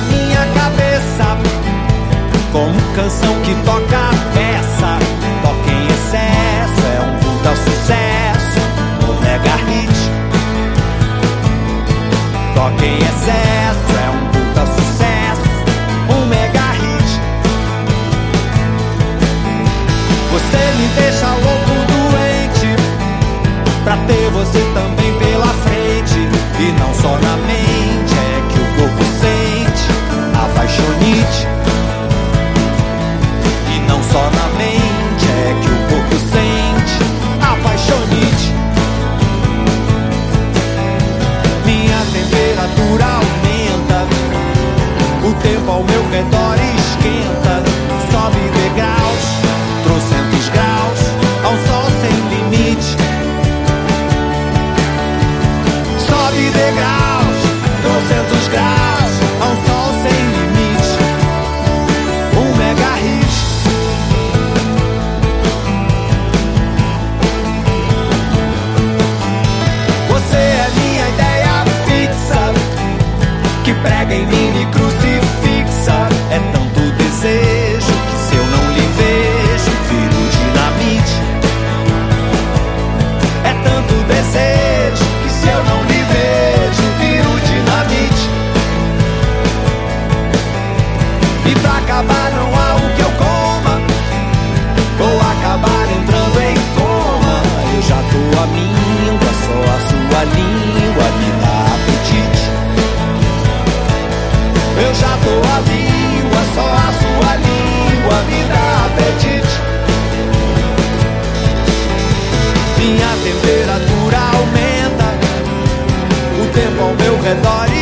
Minha cabeça como canção que toca a peça. Toca em excesso, é um puta sucesso, um mega hit. Toca em excesso, é um puta sucesso, um mega hit. Você me deixa louco, doente, pra ter você também pela frente e não só na mente, tempo ao meu redor esquenta, sobe degraus, trocentos graus, ao sol sem limite. Sobe degraus, trocentos graus, ao sol sem limite. Um mega hit. Você é minha ideia fixa que prega em mim me crucifixa. A míngua, só a sua língua me dá apetite. Eu já tô a língua, só a sua língua me dá apetite. Minha temperatura aumenta, o tempo ao meu redor.